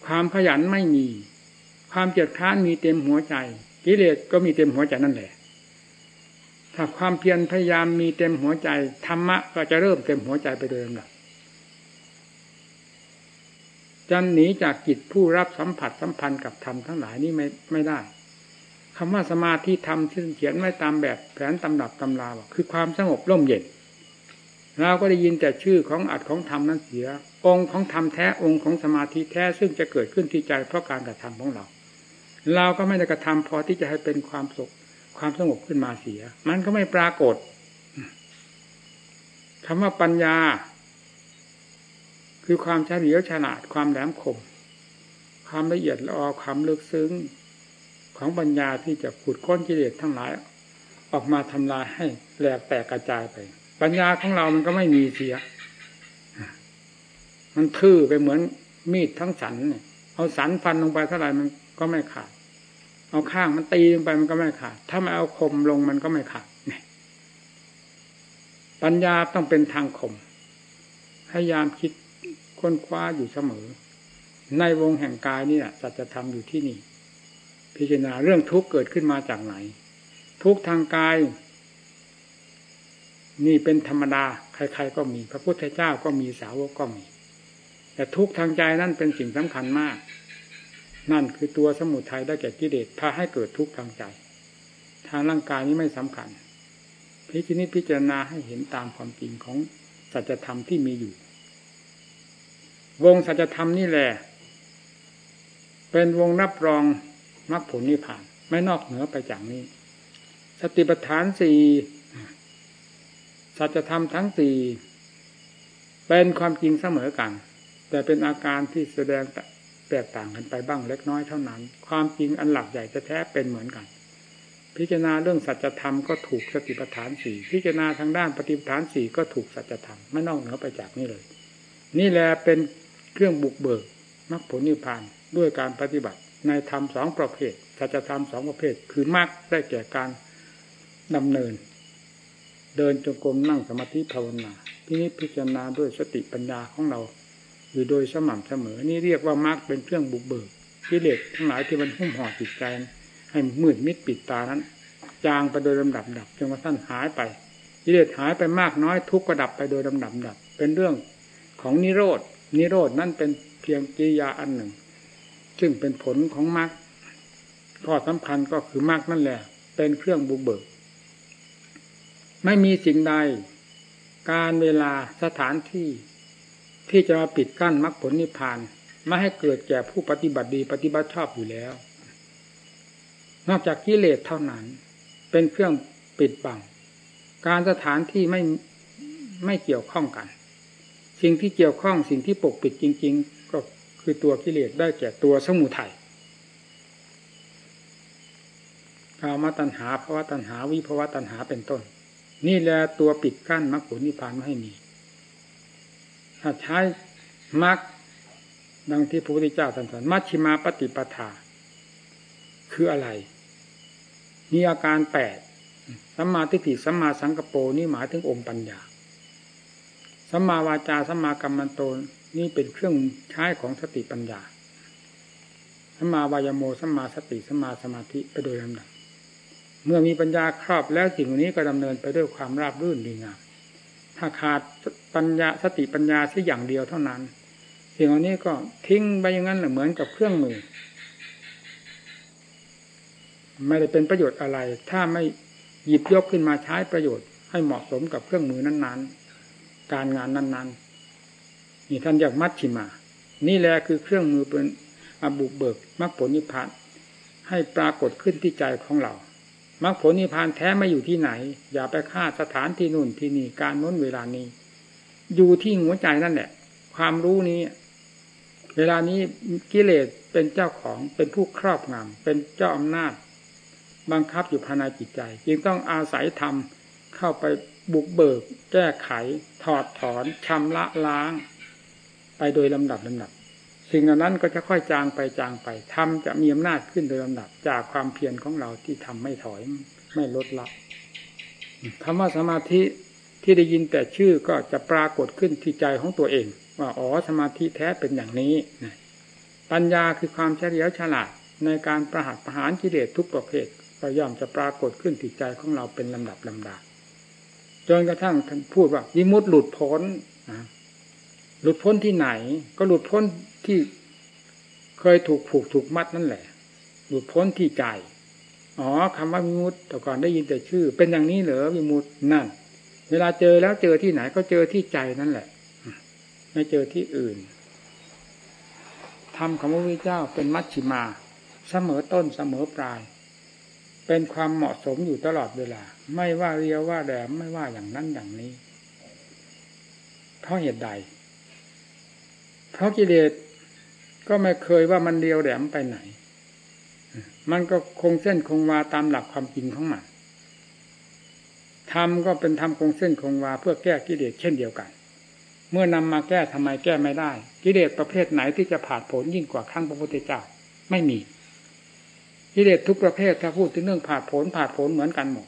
ความขยันไม่มี ความเกียจคร้านมีเต็มหัวใจกิเลสก็มีเต็มหัวใจนั่นแหละ ถ้าความเพียรพยายามมีเต็มหัวใจธรรมะก็จะเริ่มเต็มหัวใจไปโดยลำดับ จะหนีจากจิตผู้รับสัมผัสสัมพันธ์กับธรรมทั้งหลายนี้ไม่ไม่ได้คำว่าสมาธิธรรมที่เขียนไว้ตามแบบแผนตำดับตำราคือความสงบร่มเย็นเราก็ได้ยินแต่ชื่อของอัดของธรรมนั้นเสีย องค์ของธรรมแท้องค์ของสมาธิแท้ซึ่งจะเกิดขึ้นที่ใจเพราะการกระทำของเรา เราก็ไม่ได้กระทำพอที่จะให้เป็นความสุขความสงบขึ้นมาเสีย มันก็ไม่ปรากฏคำว่าปัญญา คือความเฉลียวฉลาดความแหลมคม ความละเอียดละออความลึกซึ้ง ของปัญญาที่จะขุดค้นกิเลสทั้งหลาย ออกมาทำลายให้แหลกแตกกระจายไป ปัญญาของเรามันก็ไม่มีเสีย มันทื่อไปเหมือนมีดทั้งสันเอาสันฟันลงไปเท่าไหร่มันก็ไม่ขาด เอาข้างมันตีลงไปมันก็ไม่ขาด ถ้าไม่เอาคมลงมันก็ไม่ขาดปัญญาต้องเป็นทางคมพยายามคิด ค้นคว้าอยู่เสมอ ในวงแห่งกายนี่แหละสัจธรรมอยู่ที่นี่ พิจารณาเรื่องทุกข์เกิดขึ้นมาจากไหน ทุกทางกาย นี่เป็นธรรมดา ใครๆก็มี พระพุทธเจ้าก็มีสาวกก็มี แต่ทุกทางใจนั่นเป็นสิ่งสำคัญมากนั่นคือตัวสมุทัยได้แก่กิเลสพาให้เกิดทุกข์ทางใจ ทางร่างกายนี้ไม่สำคัญพิจินิพิจารณาให้เห็นตามความจริงของสัจธรรมที่มีอยู่ วงสัจธรรมนี่แหละ เป็นวงรับรองมรรคผลนิพพาน ไม่นอกเหนือไปจากนี้ สติปัฏฐานสี่สัจธรรมทั้งสี่เป็นความจริงเสมอกัน แต่เป็นอาการที่แสดงแตกต่างกันไปบ้างเล็กน้อยเท่านั้น ความจริงอันหลักใหญ่จะแท้เป็นเหมือนกัน พิจารณาเรื่องสัจธรรมก็ถูกสติปัฏฐานสี่พิจารณาทางด้านปฏิปฐานสี่ก็ถูกสัจธรรมไม่นอกเหนือไปจากนี้เลย นี่แหละเป็น เครื่องบุกเบิกมรรคผลนิพพานด้วยการปฏิบัติ ในธรรมสองประเภทสัจธรรมสองประเภท คือมรรคได้แก่การดำเนิน เดินจงกรมนั่งสมาธิภาวนาพินิจพิจารณาด้วยสติปัญญาของเรา อยู่โดยสม่ำเสมอ นี่เรียกว่ามรรคเป็นเครื่องบุกเบิกกิเลสทั้งหลายที่มันหุ้มห่อจิตใจให้มืดมิดปิดตานั้นจางไปโดยลำดับดับจนกระทั่งหายไปกิเลสหายไปมากน้อยทุกข์ก็ดับไปโดยลำดับดับ เป็นเรื่องของนิโรด นิโรดนั่นเป็นเพียงกิยาอันหนึ่ง ซึ่งเป็นผลของมรรคข้อสำคัญก็คือมรรคนั่นแหละ เป็นเครื่องบุกเบิก ไม่มีสิ่งใด การเวลาสถานที่ ที่จะมาปิดกั้นมรรคผลนิพพานไม่ให้เกิดแก่ผู้ปฏิบัติดีปฏิบัติชอบอยู่แล้ว นอกจากกิเลสเท่านั้น เป็นเครื่องปิดบัง การสถานที่ไม่ไม่เกี่ยวข้องกัน สิ่งที่เกี่ยวข้องสิ่งที่ปกปิดจริง ๆ ก็คือตัวกิเลสได้แก่ตัวสมุทัยกามาตัณหาภาวะตัณหาวิภาวะตัณหาเป็นต้น นี่แหละตัวปิดกั้นมรรคผลนิพพานไม่ให้มีถ้าใช้มรรคดังที่พระพุทธเจ้าตรัสมัชชิมาปฏิปทา คืออะไร มีอาการแปดสัมมาทิฏฐิสัมมาสังกปรนี่หมายถึงองค์ปัญญา สัมมาวาจาสัมมากรรมันโตนี่เป็นเครื่องใช้ของสติปัญญาสัมมาวายโมสัมมาสติสัมมาสมาธิไปโดยลำดับเมื่อมีปัญญาครอบแล้วสิ่งนี้ก็ดำเนินไปด้วยความราบรื่นดีงามถ้าขาดปัญญาสติปัญญาแค่อย่างเดียวเท่านั้น สิ่งเหล่านี้ก็ทิ้งไปอย่างนั้นเหมือนกับเครื่องมือ ไม่ได้เป็นประโยชน์อะไร ถ้าไม่หยิบยกขึ้นมาใช้ประโยชน์ให้เหมาะสมกับเครื่องมือนั้น ๆ การงานนั้น ๆ นี่ท่านอยากมัดชิมา นี่แหละคือเครื่องมือเป็นอบุเบิกมรรคผลนิพพานให้ปรากฏขึ้นที่ใจของเรามรรคผลนิพพานแท้ไม่อยู่ที่ไหน อย่าไปคาดสถานที่นู่นที่นี่การน้นเวลานี้ อยู่ที่หัวใจนั่นแหละ ความรู้นี้ เวลานี้กิเลสเป็นเจ้าของเป็นผู้ครอบงำเป็นเจ้าอำนาจ บังคับอยู่ภายในจิตใจ จึงต้องอาศัยธรรมเข้าไป บุกเบิก แก้ไข ถอดถอนชำระล้าง ไปโดยลำดับลำดับ สิ่งนั้นก็จะค่อยจางไปจางไปทำจะมีอำนาจขึ้นโดยลำดับ จากความเพียรของเราที่ทำไม่ถอยไม่ลดละคำว่าสมาธิที่ได้ยินแต่ชื่อก็จะปรากฏขึ้นที่ใจของตัวเอง ว่าอ๋อสมาธิแท้เป็นอย่างนี้ปัญญาคือความเฉลียวฉลาดในการประหัตประหารกิเลสทุกประเภทก็ย่อมจะปรากฏขึ้นที่ใจของเราเป็นลำดับลำดา จนกระทั่งท่านพูดว่าวิมุตต์หลุดพ้นหลุดพ้นที่ไหน ก็หลุดพ้นที่เคยถูกผูกถูกมัดนั่นแหละ หลุดพ้นที่ใจอ๋อคำว่าวิมุตต์แต่ก่อนได้ยินแต่ชื่อ เป็นอย่างนี้เหรอวิมุตต์นั่น เวลาเจอแล้วเจอที่ไหนก็เจอที่ใจนั่นแหละ ไม่เจอที่อื่นทำของพระพุทธเจ้าเป็นมัชชิมา เสมอต้นเสมอปลาย เป็นความเหมาะสมอยู่ตลอดเวลา ไม่ว่าเรียวว่าแหลมไม่ว่าอย่างนั้นอย่างนี้ เพราะเหตุใด เพราะกิเลสก็ไม่เคยว่ามันเดียวแหลมไปไหน มันก็คงเส้นคงวาตามหลักความจริงของมันทำก็เป็นทำคงเส้นคงวาเพื่อแก้กิเลสเช่นเดียวกัน เมื่อนำมาแก้ทำไมแก้ไม่ได้ กิเลสประเภทไหนที่จะผ่าผลยิ่งกว่าขั้งพระพุทธเจ้า ไม่มี กิเลสทุกประเภทถ้าพูดถึงเรื่องผ่าผลผ่าผลเหมือนกันหมด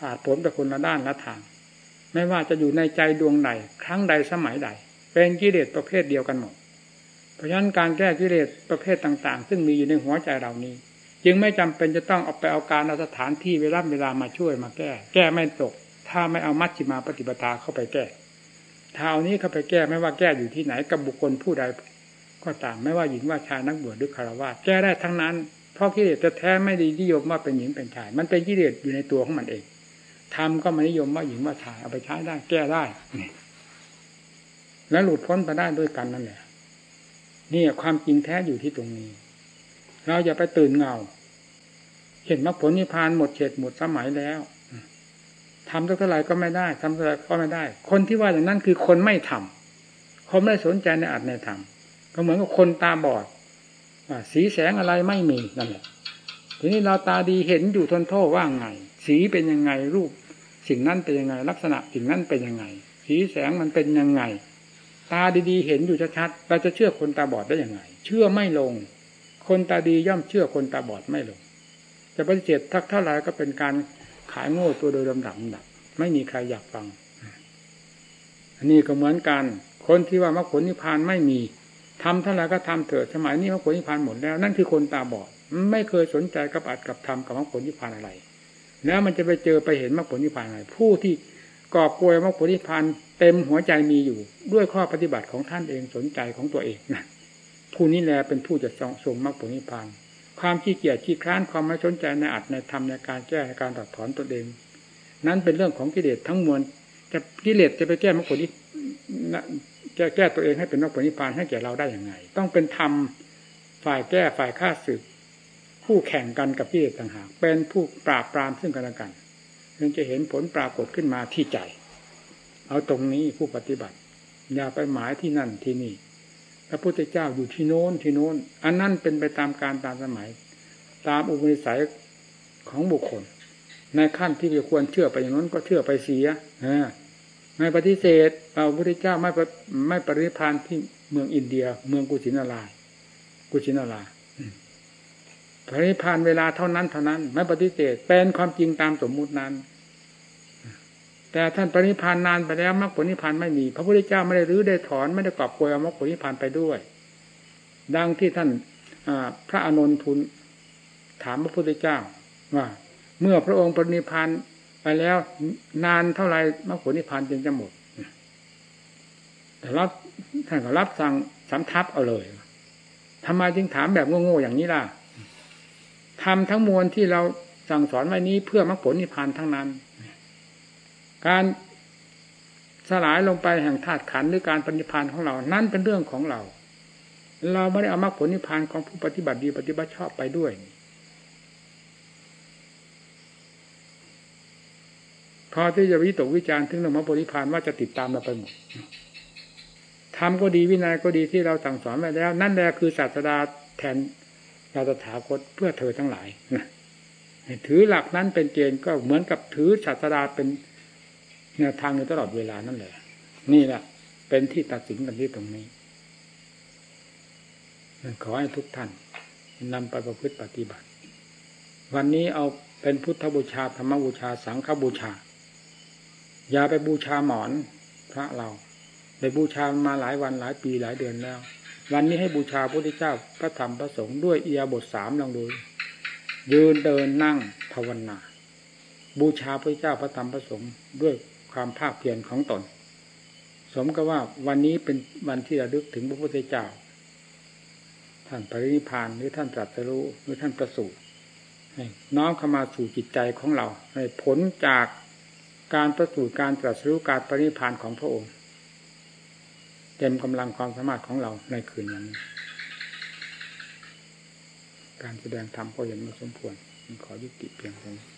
ผ่าผลแต่คนละด้านละทาง ไม่ว่าจะอยู่ในใจดวงใดครั้งใดสมัยใด เป็นกิเลสประเภทเดียวกันหมด เพราะฉะนั้นการแก้กิเลสประเภทต่าง ๆ ซึ่งมีอยู่ในหัวใจเรานี้ จึงไม่จำเป็นจะต้องเอาไปเอาการเอาสถานที่เวลาเวลามาช่วยมาแก้ แก้ไม่ตก ถ้าไม่เอามัชฌิมาปฏิปทาเข้าไปแก้ถ้าเอานี้เข้าไปแก้ไม่ว่าแก้อยู่ที่ไหนกับบุคคลผู้ใด ก็ตามไม่ว่าหญิงว่าชายนักบวชหรือคารวะแก้ได้ทั้งนั้น เพราะกิเลสจะแท้ไม่ดีนิยมว่าเป็นหญิงเป็นชาย มันเป็นกิเลสอยู่ในตัวของมันเองทำก็ไม่นิยมว่าหญิงว่าชายเอาไปใช้ได้แก้ได้แล้วหลุดพ้นไปได้ด้วยกันนั่นแหละนี่ความจริงแท้อยู่ที่ตรงนี้ เราอย่าไปตื่นเงา เห็นมรรคผลนิพพานหมดเฉดหมดสมัยแล้วทำเท่าไรก็ไม่ได้ทำเท่าไรก็ไม่ได้ คนที่ว่าอย่างนั้นคือคนไม่ทำคนไม่สนใจในอัตในธรรม ก็เหมือนกับคนตาบอดสีแสงอะไรไม่มีนั่นแหละทีนี้เราตาดีเห็นอยู่ทนโทษว่าไง สีเป็นยังไงรูป สิ่งนั้นเป็นยังไง ลักษณะสิ่งนั้นเป็นยังไง สีแสงมันเป็นยังไง ตาดีๆ เห็นอยู่ชัดๆเราจะเชื่อคนตาบอดได้ยังไง เชื่อไม่ลง คนตาดีย่อมเชื่อคนตาบอดไม่ลง จะปฏิเสธทักเท่าไรก็เป็นการขายโง่ตัวโดยลำดับดับไม่มีใครอยากฟัง อันนี้ก็เหมือนกัน คนที่ว่ามรรคผลนิพพานไม่มี ทำเท่าไรก็ทำเถิดสมัยนี้มรรคผลนิพพานหมดแล้ว นั่นคือคนตาบอดไม่เคยสนใจกับอัดกับทำกับมรรคผลนิพพานอะไร แล้วมันจะไปเจอไปเห็นมรรคผลนิพพานอะไรผู้ที่กอบกวยมรรคผลนิพพานเต็มหัวใจมีอยู่ ด้วยข้อปฏิบัติของท่านเองสนใจของตัวเองนะผู้นี้แหละเป็นผู้จะทรงมรรคผลนิพพาน ความขี้เกียจขี้คร้านความไม่สนใจในอัดในธรรมในการแก้ในการตัดถอนตนเอง นั้นเป็นเรื่องของกิเลสทั้งมวลจะกิเลสจะไปแก้มรรคผลนิ จะแก้ตัวเองให้เป็นมรรคผลนิพพานให้แก่เราได้อย่างไง ต้องเป็นธรรมฝ่ายแก้ฝ่ายฆ่าศึกผู้แข่งกันกับกิเลสต่างหากเป็นผู้ปราบปรามซึ่งกันและกันจึงจะเห็นผลปรากฏขึ้นมาที่ใจ เอาตรงนี้ผู้ปฏิบัติ อย่าไปหมายที่นั่นที่นี่พระพุทธเจ้าอยู่ที่โน้นที่โน้น อันนั้นเป็นไปตามการตามสมัย ตามอุปนิสัยของบุคคล ในขั้นที่ควรเชื่อไปอย่างนั้นก็เชื่อไปเสีย ไม่ปฏิเสธพระพุทธเจ้าไม่ไม่ปริพานที่เมืองอินเดีย เมืองกุชินาลากุชินาลาปริพานเวลาเท่านั้นเท่านั้น ไม่ปฏิเสธเป็นความจริงตามสมมุตินั้น แต่ท่านปริพานนานไปแล้วมรรคผลนิพพานไม่มี พระพุทธเจ้าไม่ได้รื้อได้ถอนไม่ได้กอบโกยเอามรรคผลนิพพานไปด้วย ดังที่ท่านพระอานนท์ทูลถามพระพุทธเจ้าว่าเมื่อพระองค์ปรินิพาน ไปแล้วนานเท่าไรมรรคผลนิพพานจึงจะหมดแต่รับท่านก็รับสั่งสำทับเอาเลยทำไมจึงถามแบบโง่ๆอย่างนี้ล่ะทำทั้งมวลที่เราสั่งสอนไว้นี้เพื่อมรรคผลนิพพานทั้งนั้น การสลายลงไปแห่งธาตุขันธ์หรือการปฏิพานของเรา นั่นเป็นเรื่องของเรา เราไม่ได้เอามรรคผลนิพพานของผู้ปฏิบัติดีปฏิบัติชอบไปด้วย พอที่จะวิตกวิจารณ์ถึงเรื่องมรรคผลนิพานว่าจะติดตามเราไปหมดทำก็ดีวินัยก็ดีที่เราสั่งสอนไว้แล้ว นั่นแหละคือศาสดาแทนเราตถาคตเพื่อเธอทั้งหลายนะถือหลักนั้นเป็นเกณฑ์ก็เหมือนกับถือศาสดาเป็นแนวทางในตลอดเวลานั่นแหละ นี่แหละเป็นที่ตัดสินกันที่ตรงนี้ขอให้ทุกท่านนำไปประพฤติปฏิบัติ วันนี้เอาเป็นพุทธบูชาธรรมบูชา สังฆบูชา อย่าไปบูชาหมอนพระเราได้บูชามาหลายวันหลายปีหลายเดือนแล้ว วันนี้ให้บูชาพระพุทธเจ้าพระธรรมพระสงฆ์ด้วยเอียบทสามลองดูยืนเดินนั่งภาวนา บูชาพระเจ้าพระธรรมพระสงฆ์ด้วยความภาคเพียรของตน สมกับว่าวันนี้เป็นวันที่ระลึกถึงพระพุทธเจ้า ท่านปรินิพานหรือท่านตรัสรู้หรือท่านประสูติน้อมเข้ามาสู่จิตใจของเราให้ผลจาก การประสูติการตรัสรู้การปรินิพานของพระองค์ เต็มกำลังความสามารถของเราในคืนนั้น การแสดงธรรมก็เห็นมาสมควรขอยุติเพียงเท่านี้